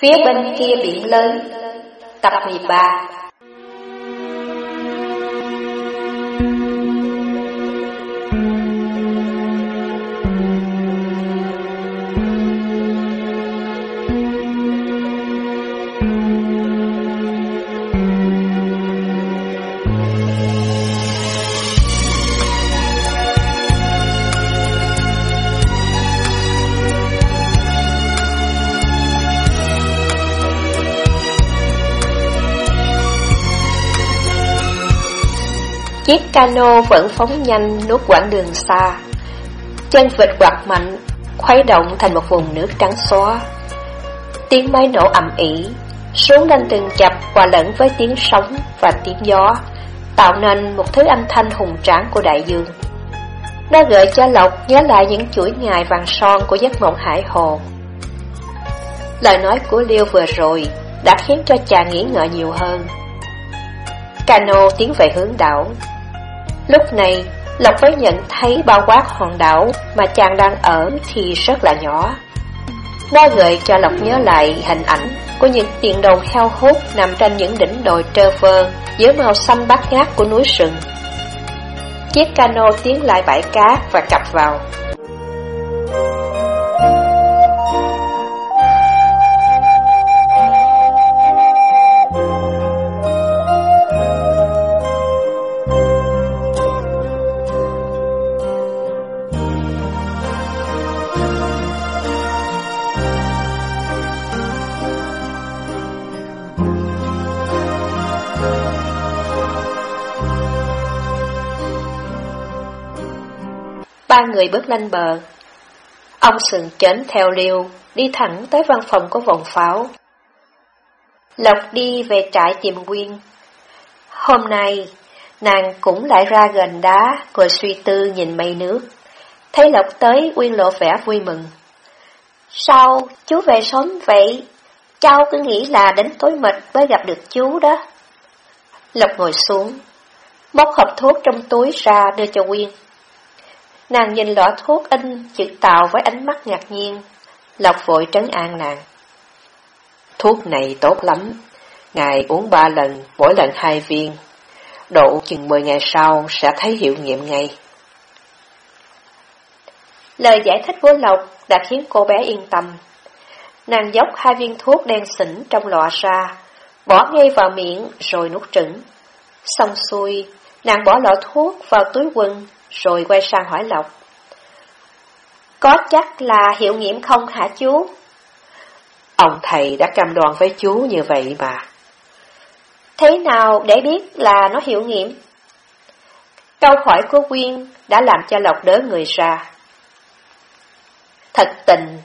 Phía bên kia biển lớn. Tập 13 Chiếc cano vẫn phóng nhanh nuốt quãng đường xa. Chân vịt quạt mạnh, khuấy động thành một vùng nước trắng xóa. Tiếng máy nổ ầm ĩ, xuống lên từng chập hòa lẫn với tiếng sóng và tiếng gió, tạo nên một thứ âm thanh hùng tráng của đại dương. Nó gợi cho Lộc nhớ lại những chuỗi ngày vàng son của giấc mộng hải hồ. Lời nói của Liêu vừa rồi đã khiến cho chàng nghĩ ngợi nhiều hơn. Cano tiến về hướng đảo, Lúc này, Lộc mới nhận thấy bao quát hòn đảo mà chàng đang ở thì rất là nhỏ. Nó gợi cho Lộc nhớ lại hình ảnh của những tiền đồng heo hút nằm trên những đỉnh đồi trơ phơ dưới màu xanh bát ngát của núi sừng. Chiếc cano tiến lại bãi cát và cập vào. Ba người bước lên bờ. Ông sừng chến theo liều đi thẳng tới văn phòng của vòng pháo. Lộc đi về trại tìm Quyên. Hôm nay, nàng cũng lại ra gần đá, ngồi suy tư nhìn mây nước. Thấy Lộc tới, Quyên lộ vẻ vui mừng. Sao, chú về sớm vậy? Cháu cứ nghĩ là đến tối mịt mới gặp được chú đó. Lộc ngồi xuống, móc hộp thuốc trong túi ra đưa cho Quyên. Nàng nhìn lọ thuốc in chữ tàu với ánh mắt ngạc nhiên. Lộc vội trấn an nàng. Thuốc này tốt lắm. Ngài uống ba lần, mỗi lần hai viên. Độ chừng 10 ngày sau sẽ thấy hiệu nghiệm ngay. Lời giải thích của Lộc đã khiến cô bé yên tâm. Nàng dốc hai viên thuốc đen xỉn trong lọ ra, bỏ ngay vào miệng rồi nuốt trứng. Xong xuôi, nàng bỏ lọ thuốc vào túi quần rồi quay sang hỏi Lộc. Có chắc là hiệu nghiệm không hả chú? Ông thầy đã cam đoan với chú như vậy mà. Thế nào để biết là nó hiệu nghiệm? Câu hỏi của Quyên đã làm cho Lộc đỡ người ra. Thật tình,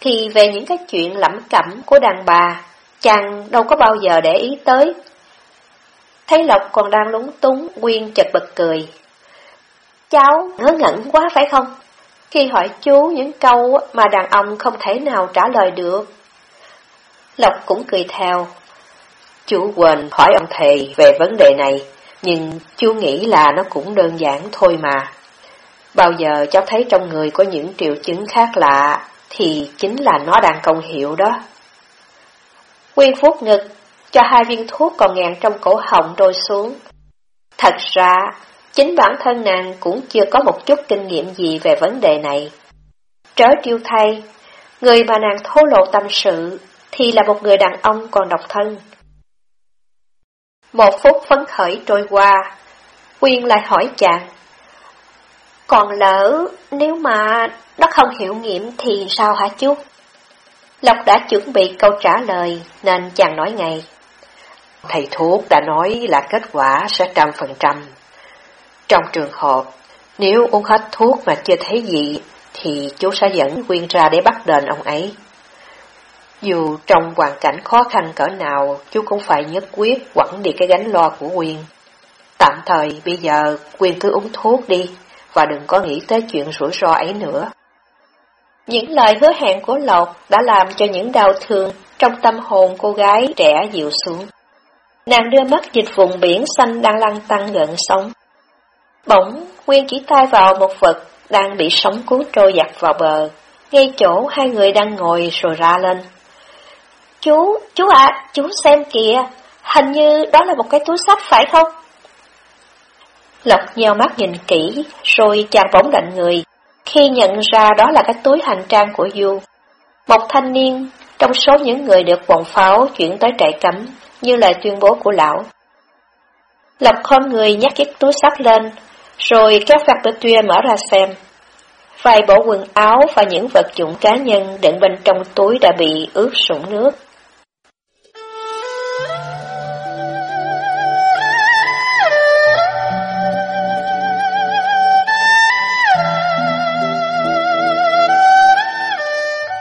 thì về những cái chuyện lẩm cẩm của đàn bà, chàng đâu có bao giờ để ý tới. Thấy Lộc còn đang lúng túng, Quyên chật bật cười. Cháu ngớ ngẩn quá phải không? Khi hỏi chú những câu mà đàn ông không thể nào trả lời được. Lộc cũng cười theo. Chú quên hỏi ông thầy về vấn đề này, nhưng chú nghĩ là nó cũng đơn giản thôi mà. Bao giờ cháu thấy trong người có những triệu chứng khác lạ, thì chính là nó đang công hiệu đó. Quyên phút ngực, cho hai viên thuốc còn ngàn trong cổ họng trôi xuống. Thật ra, Chính bản thân nàng cũng chưa có một chút kinh nghiệm gì về vấn đề này. Trớ triêu thay, người mà nàng thô lộ tâm sự thì là một người đàn ông còn độc thân. Một phút phấn khởi trôi qua, Quyên lại hỏi chàng. Còn lỡ, nếu mà nó không hiểu nghiệm thì sao hả chú? Lộc đã chuẩn bị câu trả lời nên chàng nói ngay. Thầy thuốc đã nói là kết quả sẽ trăm phần trăm. Trong trường hợp, nếu uống hết thuốc mà chưa thấy gì, thì chú sẽ dẫn Quyên ra để bắt đền ông ấy. Dù trong hoàn cảnh khó khăn cỡ nào, chú cũng phải nhất quyết quẳng đi cái gánh lo của Quyên. Tạm thời bây giờ Quyên cứ uống thuốc đi, và đừng có nghĩ tới chuyện rủi ro ấy nữa. Những lời hứa hẹn của Lộc đã làm cho những đau thương trong tâm hồn cô gái trẻ dịu xuống. Nàng đưa mắt dịch vùng biển xanh đang lăn tăng gần sóng. Bỗng, Nguyên chỉ tay vào một vật đang bị sóng cuốn trôi giặt vào bờ, ngay chỗ hai người đang ngồi rồi ra lên. Chú, chú ạ, chú xem kìa, hình như đó là một cái túi sách phải không? Lộc nheo mắt nhìn kỹ, rồi chàng bỗng lạnh người, khi nhận ra đó là cái túi hành trang của Du. Một thanh niên trong số những người được bọn pháo chuyển tới trại cấm, như lời tuyên bố của lão. Lộc khom người nhắc chiếc túi sách lên, rồi các vạt bơ tuyê mở ra xem. Vài bộ quần áo và những vật dụng cá nhân đựng bên trong túi đã bị ướt sũng nước.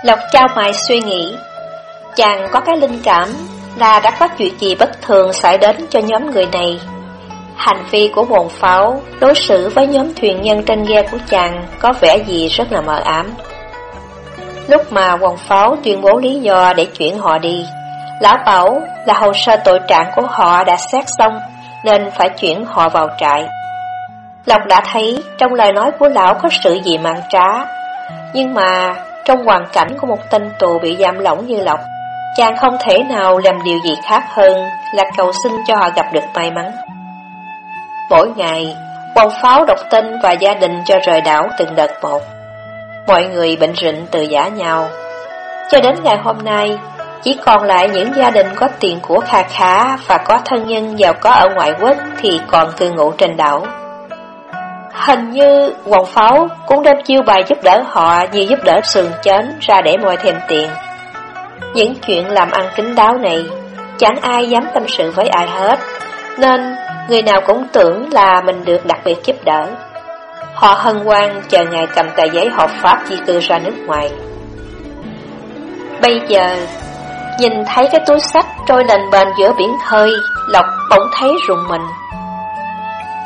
Lộc trao mày suy nghĩ, chàng có cái linh cảm là đã có chuyện gì bất thường xảy đến cho nhóm người này. Hành vi của bồn pháo đối xử với nhóm thuyền nhân trên ghe của chàng có vẻ gì rất là mờ ám. Lúc mà quần pháo tuyên bố lý do để chuyển họ đi, lão bảo là hồ sơ tội trạng của họ đã xét xong nên phải chuyển họ vào trại. Lộc đã thấy trong lời nói của lão có sự gì mang trá, nhưng mà trong hoàn cảnh của một tên tù bị giam lỏng như Lộc, chàng không thể nào làm điều gì khác hơn là cầu xin cho họ gặp được may mắn. Mỗi ngày, bom pháo độc tin và gia đình cho rời đảo từng đợt một. Mọi người bệnh rịnh từ giả nhau. Cho đến ngày hôm nay, chỉ còn lại những gia đình có tiền của kha khá và có thân nhân giàu có ở ngoại quốc thì còn cư ngụ trên đảo. Hình như quần pháo cũng đem chiêu bài giúp đỡ họ như giúp đỡ sườn chến ra để moi thêm tiền. Những chuyện làm ăn kín đáo này, chẳng ai dám tâm sự với ai hết, nên người nào cũng tưởng là mình được đặc biệt giúp đỡ. Họ hân hoan chờ ngày cầm tờ giấy hợp pháp di cư ra nước ngoài. Bây giờ, nhìn thấy cái túi sách trôi lềnh bền giữa biển khơi, Lộc bỗng thấy rùng mình.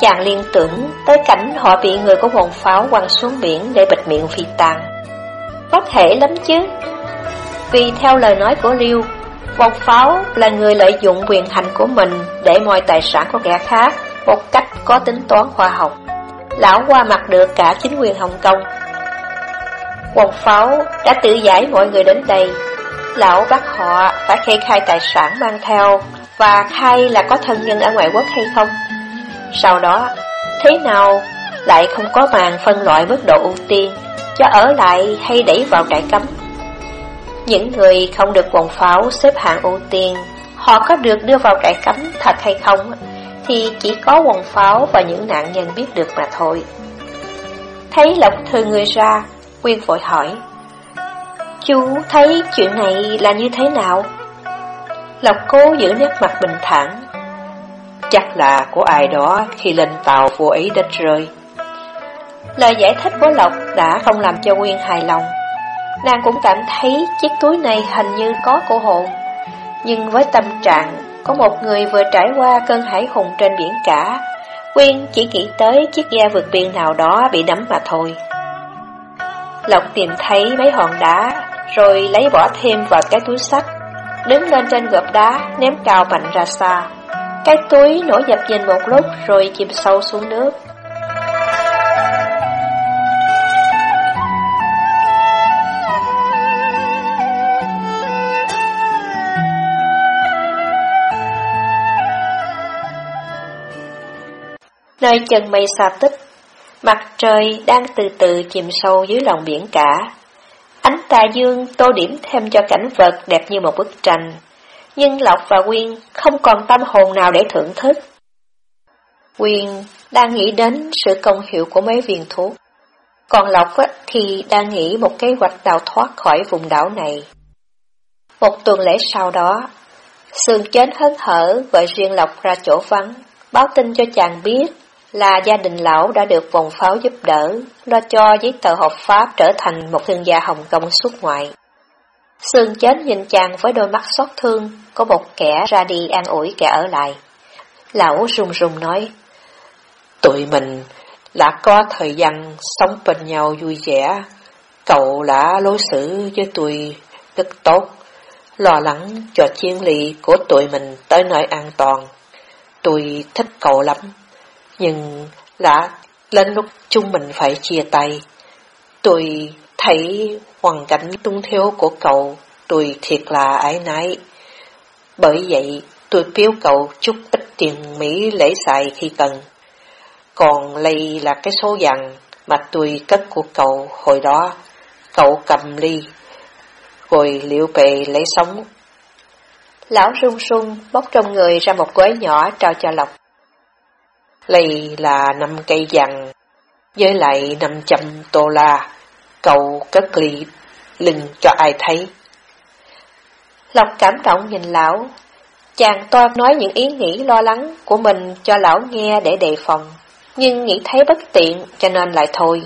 Chàng liên tưởng tới cảnh họ bị người của hồn pháo quăng xuống biển để bịt miệng phi tàn, Có thể lắm chứ. Vì theo lời nói của Liêu, một pháo là người lợi dụng quyền hành của mình để moi tài sản của kẻ khác một cách có tính toán khoa học. Lão qua mặt được cả chính quyền Hồng Kông. Quần pháo đã tự giải mọi người đến đây. Lão bắt họ phải kê khai tài sản mang theo và khai là có thân nhân ở ngoại quốc hay không. Sau đó, thế nào lại không có màn phân loại mức độ ưu tiên cho ở lại hay đẩy vào trại cấm. Những người không được quần pháo xếp hạng ưu tiên, họ có được đưa vào trại cấm thật hay không thì chỉ có quần pháo và những nạn nhân biết được mà thôi. Thấy Lộc thư người ra, Quyên vội hỏi, Chú thấy chuyện này là như thế nào? Lộc cố giữ nét mặt bình thản, Chắc là của ai đó khi lên tàu vô ý đất rơi. Lời giải thích của Lộc đã không làm cho Nguyên hài lòng. Nàng cũng cảm thấy chiếc túi này hình như có cổ hồn. Nhưng với tâm trạng có một người vừa trải qua cơn hải hùng trên biển cả, Quyên chỉ nghĩ tới chiếc ghe vượt biển nào đó bị đắm mà thôi. Lộc tìm thấy mấy hòn đá, rồi lấy bỏ thêm vào cái túi sách, đứng lên trên gợp đá, ném cao mạnh ra xa. Cái túi nổi dập dình một lúc rồi chìm sâu xuống nước. Nơi chân mây xa tích, mặt trời đang từ từ chìm sâu dưới lòng biển cả. Ánh tà dương tô điểm thêm cho cảnh vật đẹp như một bức tranh nhưng Lộc và Quyên không còn tâm hồn nào để thưởng thức. Quyên đang nghĩ đến sự công hiệu của mấy viên thuốc, còn Lộc thì đang nghĩ một kế hoạch đào thoát khỏi vùng đảo này. Một tuần lễ sau đó, Sương chến hớn hở gọi riêng Lộc ra chỗ vắng, báo tin cho chàng biết là gia đình lão đã được vòng pháo giúp đỡ, lo cho giấy tờ hợp pháp trở thành một thương gia Hồng Kông xuất ngoại. Sương chết nhìn chàng với đôi mắt xót thương, có một kẻ ra đi an ủi kẻ ở lại. Lão run run nói, Tụi mình đã có thời gian sống bên nhau vui vẻ, cậu đã đối xử với tôi rất tốt, lo lắng cho chiến lì của tụi mình tới nơi an toàn. Tôi thích cậu lắm, nhưng đã lên lúc chúng mình phải chia tay. Tôi thấy hoàn cảnh tung thiếu của cậu, tôi thiệt là ái nái. Bởi vậy, tôi biếu cậu chút ít tiền Mỹ lễ xài khi cần. Còn đây là cái số dặn mà tôi cất của cậu hồi đó. Cậu cầm ly, rồi liệu về lấy sống. Lão rung run bóc trong người ra một gói nhỏ trao cho Lộc lây là năm cây dằn, với lại 500 tô la. Cậu cất ly lưng cho ai thấy. Lộc cảm động nhìn lão. Chàng toan nói những ý nghĩ lo lắng của mình cho lão nghe để đề phòng, nhưng nghĩ thấy bất tiện cho nên lại thôi.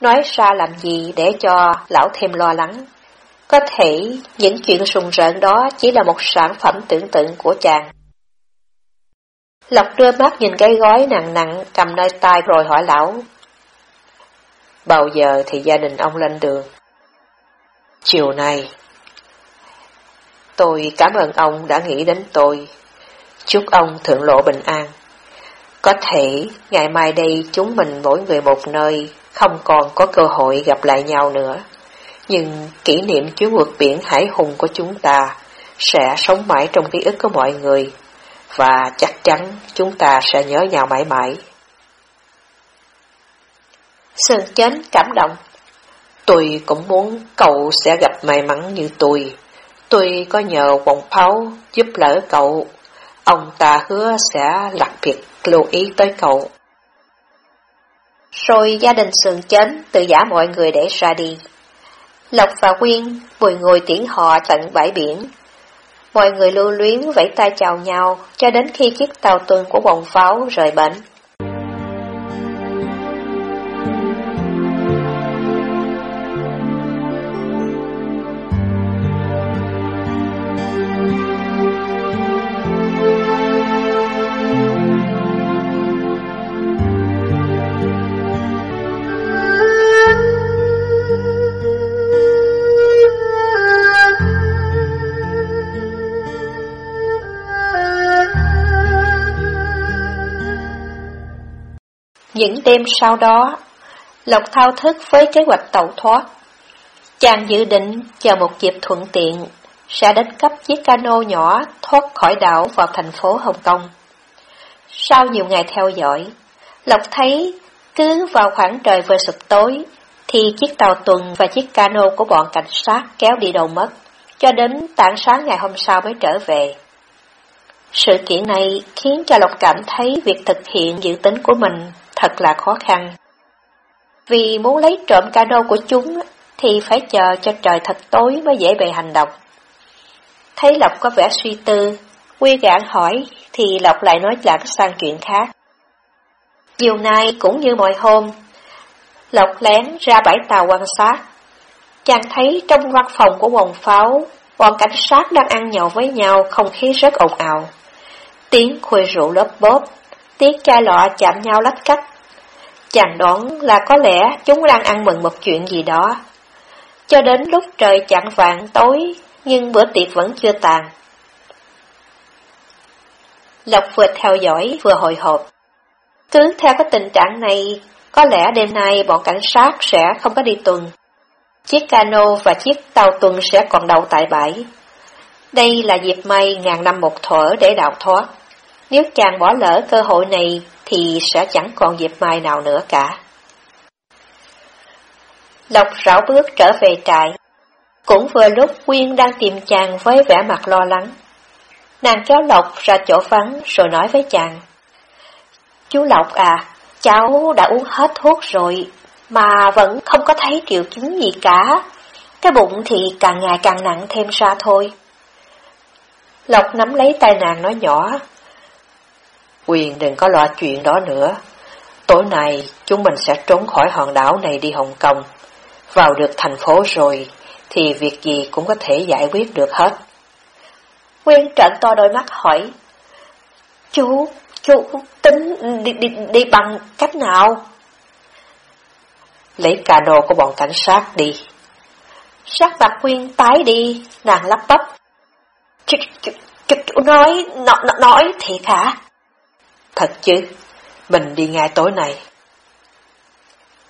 Nói ra làm gì để cho lão thêm lo lắng. Có thể những chuyện sùng rợn đó chỉ là một sản phẩm tưởng tượng của chàng. Lộc đưa mắt nhìn cái gói nặng nặng cầm nơi tay rồi hỏi lão. Bao giờ thì gia đình ông lên đường? Chiều nay. Tôi cảm ơn ông đã nghĩ đến tôi. Chúc ông thượng lộ bình an. Có thể ngày mai đây chúng mình mỗi người một nơi, không còn có cơ hội gặp lại nhau nữa. Nhưng kỷ niệm chuyến vượt biển hải hùng của chúng ta sẽ sống mãi trong ký ức của mọi người, và chắc chắn chúng ta sẽ nhớ nhau mãi mãi. Sơn chến cảm động. Tôi cũng muốn cậu sẽ gặp may mắn như tôi. Tôi có nhờ vòng pháo giúp lỡ cậu. Ông ta hứa sẽ đặc biệt lưu ý tới cậu. Rồi gia đình sườn chến tự giả mọi người để ra đi. Lộc và Quyên bùi ngồi tiễn họ tận bãi biển. Mọi người lưu luyến vẫy tay chào nhau cho đến khi chiếc tàu tuần của bọn pháo rời bến. Những đêm sau đó, Lộc thao thức với kế hoạch tàu thoát. Chàng dự định chờ một dịp thuận tiện, sẽ đến cấp chiếc cano nhỏ thoát khỏi đảo vào thành phố Hồng Kông. Sau nhiều ngày theo dõi, Lộc thấy cứ vào khoảng trời vừa sụp tối, thì chiếc tàu tuần và chiếc cano của bọn cảnh sát kéo đi đâu mất, cho đến tảng sáng ngày hôm sau mới trở về. Sự kiện này khiến cho Lộc cảm thấy việc thực hiện dự tính của mình thật là khó khăn. Vì muốn lấy trộm cano của chúng thì phải chờ cho trời thật tối mới dễ bề hành động. Thấy Lộc có vẻ suy tư, Quy gạn hỏi thì Lộc lại nói lãng sang chuyện khác. Chiều nay cũng như mọi hôm, Lộc lén ra bãi tàu quan sát. Chàng thấy trong văn phòng của quần pháo, bọn cảnh sát đang ăn nhậu với nhau không khí rất ồn ào. Tiếng khuê rượu lớp bóp, tiếng chai lọ chạm nhau lách cách. Chàng đoán là có lẽ chúng đang ăn mừng một chuyện gì đó. Cho đến lúc trời chặn vạn tối, nhưng bữa tiệc vẫn chưa tàn. Lộc vừa theo dõi vừa hồi hộp. Cứ theo cái tình trạng này, có lẽ đêm nay bọn cảnh sát sẽ không có đi tuần. Chiếc cano và chiếc tàu tuần sẽ còn đậu tại bãi. Đây là dịp may ngàn năm một thuở để đào thoát. Nếu chàng bỏ lỡ cơ hội này thì sẽ chẳng còn dịp mai nào nữa cả. Lộc rảo bước trở về trại. Cũng vừa lúc Quyên đang tìm chàng với vẻ mặt lo lắng. Nàng kéo Lộc ra chỗ vắng rồi nói với chàng. Chú Lộc à, cháu đã uống hết thuốc rồi, mà vẫn không có thấy triệu chứng gì cả. Cái bụng thì càng ngày càng nặng thêm ra thôi. Lộc nắm lấy tay nàng nói nhỏ. Quyền đừng có lo chuyện đó nữa. Tối nay chúng mình sẽ trốn khỏi hòn đảo này đi Hồng Kông. Vào được thành phố rồi thì việc gì cũng có thể giải quyết được hết. Nguyên trận to đôi mắt hỏi. Chú, chú tính đi, đi, đi bằng cách nào? Lấy cano của bọn cảnh sát đi. Sắc mặt Nguyên tái đi, nàng lắp bắp. Chú, chú, chú, chú nói, nói, nói thiệt hả? Thật chứ, mình đi ngay tối nay.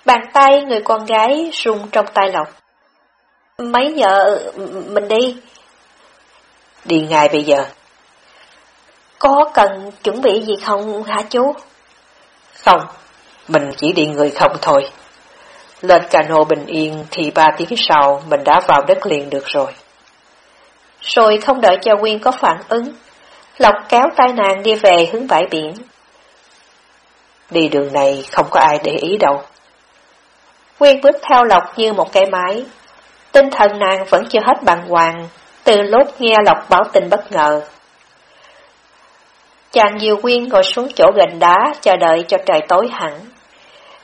Bàn tay người con gái rung trong tay Lộc. Mấy giờ mình đi? Đi ngay bây giờ. Có cần chuẩn bị gì không hả chú? Không, mình chỉ đi người không thôi. Lên cano bình yên thì ba tiếng sau mình đã vào đất liền được rồi. Rồi không đợi cho Quyên có phản ứng, Lộc kéo tay nàng đi về hướng bãi biển. Đi đường này không có ai để ý đâu. Quyên bước theo Lộc như một cái máy. Tinh thần nàng vẫn chưa hết bằng hoàng, từ lúc nghe Lộc báo tin bất ngờ. Chàng Diều Quyên ngồi xuống chỗ gần đá chờ đợi cho trời tối hẳn.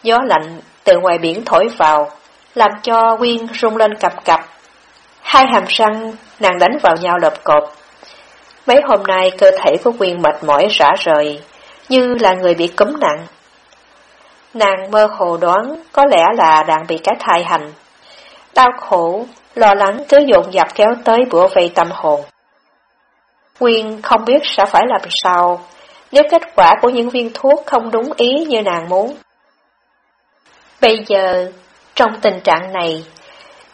Gió lạnh từ ngoài biển thổi vào, làm cho Quyên rung lên cặp cặp. Hai hàm răng nàng đánh vào nhau lợp cột. Mấy hôm nay cơ thể của Quyên mệt mỏi rã rời, như là người bị cúm nặng. Nàng mơ hồ đoán có lẽ là đang bị cái thai hành. Đau khổ, lo lắng cứ dồn dập kéo tới bữa vây tâm hồn. Quyên không biết sẽ phải làm sao nếu kết quả của những viên thuốc không đúng ý như nàng muốn. Bây giờ, trong tình trạng này,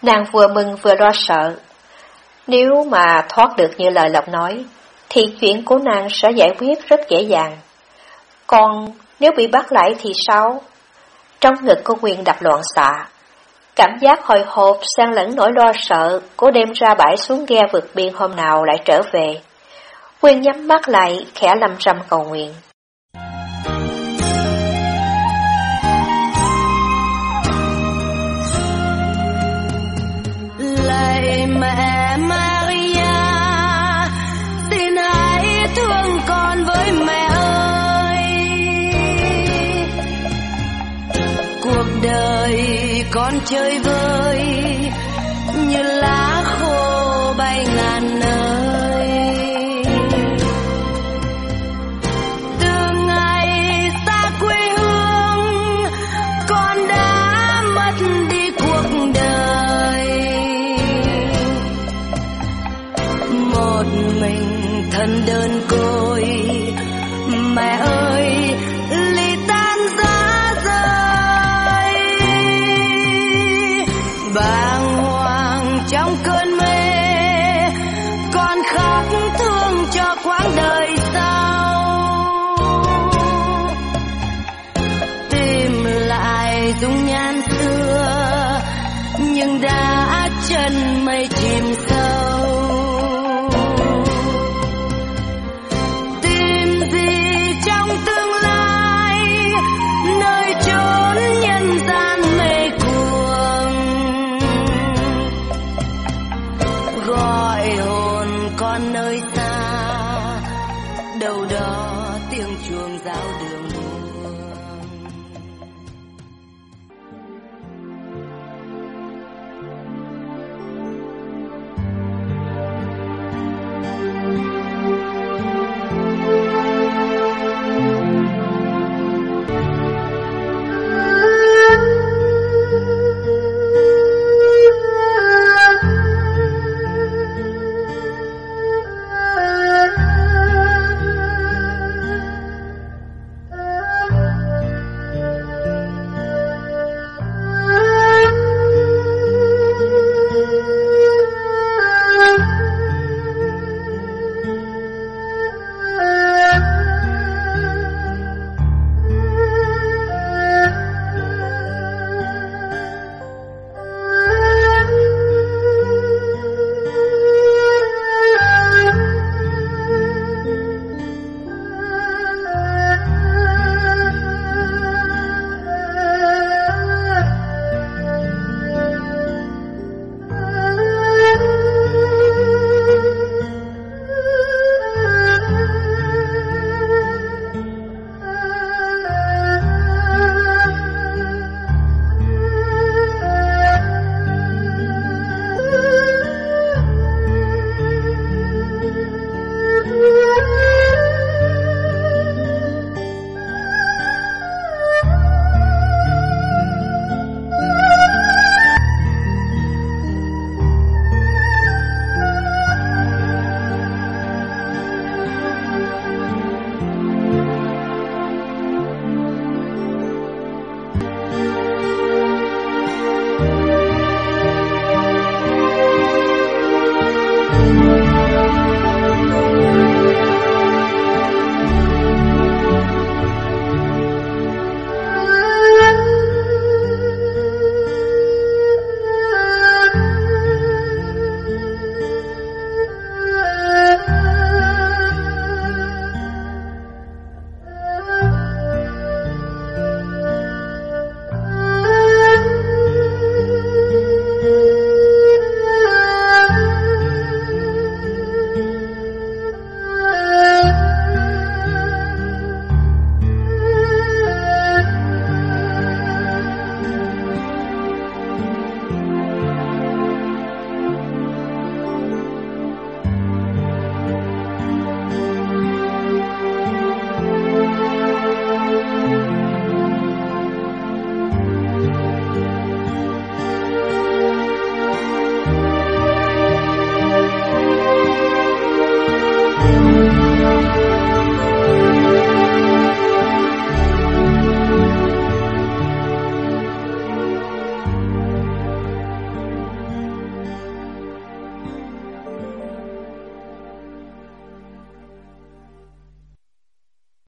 nàng vừa mừng vừa lo sợ. Nếu mà thoát được như lời Lộc nói, thì chuyện của nàng sẽ giải quyết rất dễ dàng. Còn nếu bị bắt lại thì sao? Trong ngực có quyền đập loạn xạ. Cảm giác hồi hộp sang lẫn nỗi lo sợ cố đem ra bãi xuống ghe vượt biên hôm nào lại trở về. Quyên nhắm mắt lại, khẽ lầm rầm cầu nguyện. Con chơi vơi. Con nơi xa. Đâu đó tiếng chuông giáo đường